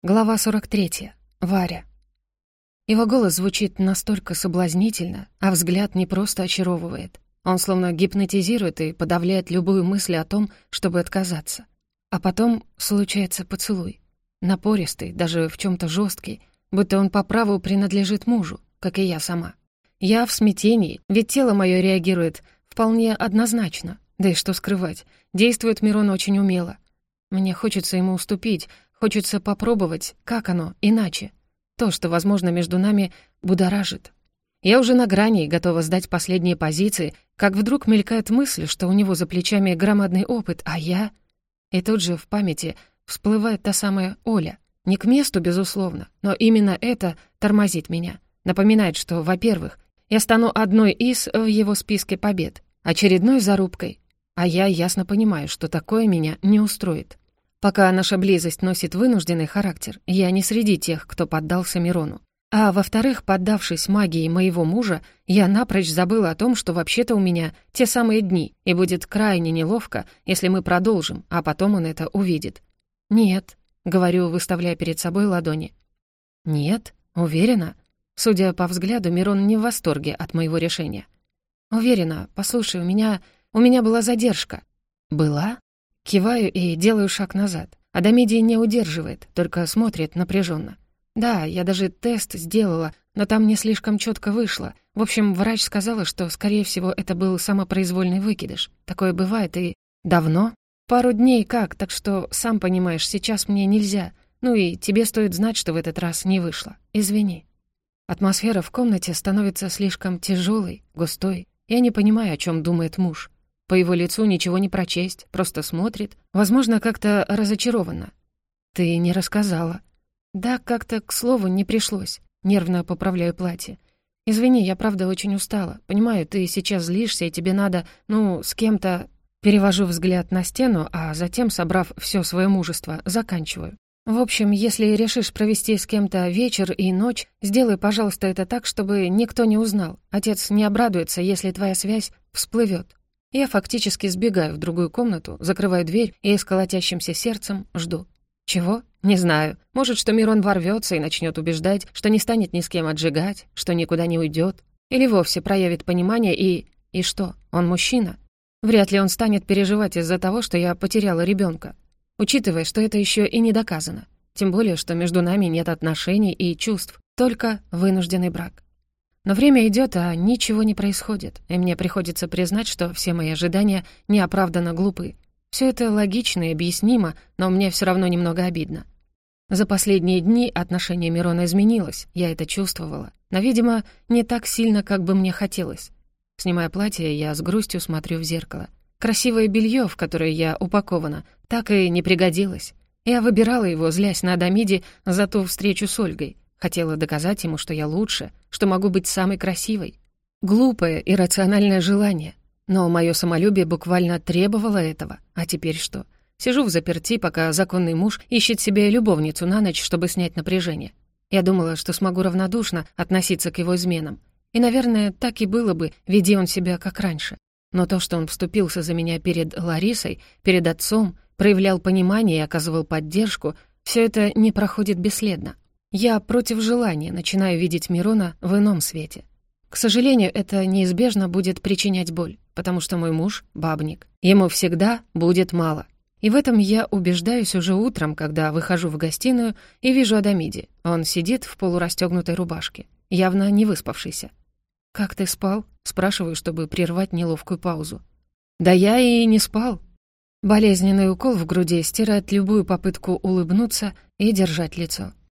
Глава 43. Варя. Его голос звучит настолько соблазнительно, а взгляд не просто очаровывает. Он словно гипнотизирует и подавляет любую мысль о том, чтобы отказаться. А потом случается поцелуй. Напористый, даже в чем то жесткий, будто он по праву принадлежит мужу, как и я сама. Я в смятении, ведь тело мое реагирует вполне однозначно. Да и что скрывать, действует Мирон очень умело. Мне хочется ему уступить, Хочется попробовать, как оно, иначе. То, что, возможно, между нами будоражит. Я уже на грани и готова сдать последние позиции, как вдруг мелькает мысль, что у него за плечами громадный опыт, а я... И тут же в памяти всплывает та самая Оля. Не к месту, безусловно, но именно это тормозит меня. Напоминает, что, во-первых, я стану одной из в его списке побед, очередной зарубкой, а я ясно понимаю, что такое меня не устроит. Пока наша близость носит вынужденный характер, я не среди тех, кто поддался Мирону. А во-вторых, поддавшись магии моего мужа, я напрочь забыла о том, что вообще-то у меня те самые дни, и будет крайне неловко, если мы продолжим, а потом он это увидит. «Нет», — говорю, выставляя перед собой ладони. «Нет? Уверена?» Судя по взгляду, Мирон не в восторге от моего решения. «Уверена. Послушай, у меня... у меня была задержка». «Была?» Киваю и делаю шаг назад. Адамидий не удерживает, только смотрит напряженно. Да, я даже тест сделала, но там не слишком четко вышло. В общем, врач сказала, что, скорее всего, это был самопроизвольный выкидыш. Такое бывает и... Давно? Пару дней как, так что, сам понимаешь, сейчас мне нельзя. Ну и тебе стоит знать, что в этот раз не вышло. Извини. Атмосфера в комнате становится слишком тяжелой, густой. Я не понимаю, о чем думает муж. По его лицу ничего не прочесть, просто смотрит, возможно, как-то разочарованно. «Ты не рассказала». «Да, как-то к слову не пришлось», — нервно поправляю платье. «Извини, я правда очень устала. Понимаю, ты сейчас злишься, и тебе надо, ну, с кем-то...» Перевожу взгляд на стену, а затем, собрав все свое мужество, заканчиваю. «В общем, если решишь провести с кем-то вечер и ночь, сделай, пожалуйста, это так, чтобы никто не узнал. Отец не обрадуется, если твоя связь всплывет. Я фактически сбегаю в другую комнату, закрываю дверь и с колотящимся сердцем жду. Чего? Не знаю. Может, что Мирон ворвется и начнет убеждать, что не станет ни с кем отжигать, что никуда не уйдет. Или вовсе проявит понимание и... И что, он мужчина? Вряд ли он станет переживать из-за того, что я потеряла ребенка. Учитывая, что это еще и не доказано. Тем более, что между нами нет отношений и чувств, только вынужденный брак. Но время идет, а ничего не происходит, и мне приходится признать, что все мои ожидания неоправданно глупы. Все это логично и объяснимо, но мне все равно немного обидно. За последние дни отношение Мирона изменилось, я это чувствовала, но, видимо, не так сильно, как бы мне хотелось. Снимая платье, я с грустью смотрю в зеркало. Красивое белье, в которое я упакована, так и не пригодилось. Я выбирала его, злясь на Адамиде за ту встречу с Ольгой. Хотела доказать ему, что я лучше, что могу быть самой красивой. Глупое, иррациональное желание. Но мое самолюбие буквально требовало этого. А теперь что? Сижу в заперти, пока законный муж ищет себе любовницу на ночь, чтобы снять напряжение. Я думала, что смогу равнодушно относиться к его изменам. И, наверное, так и было бы, веди он себя как раньше. Но то, что он вступился за меня перед Ларисой, перед отцом, проявлял понимание и оказывал поддержку, все это не проходит бесследно. Я против желания начинаю видеть Мирона в ином свете. К сожалению, это неизбежно будет причинять боль, потому что мой муж — бабник. Ему всегда будет мало. И в этом я убеждаюсь уже утром, когда выхожу в гостиную и вижу Адамиди. Он сидит в полурастегнутой рубашке, явно не выспавшийся. «Как ты спал?» — спрашиваю, чтобы прервать неловкую паузу. «Да я и не спал». Болезненный укол в груди стирает любую попытку улыбнуться и держать лицо.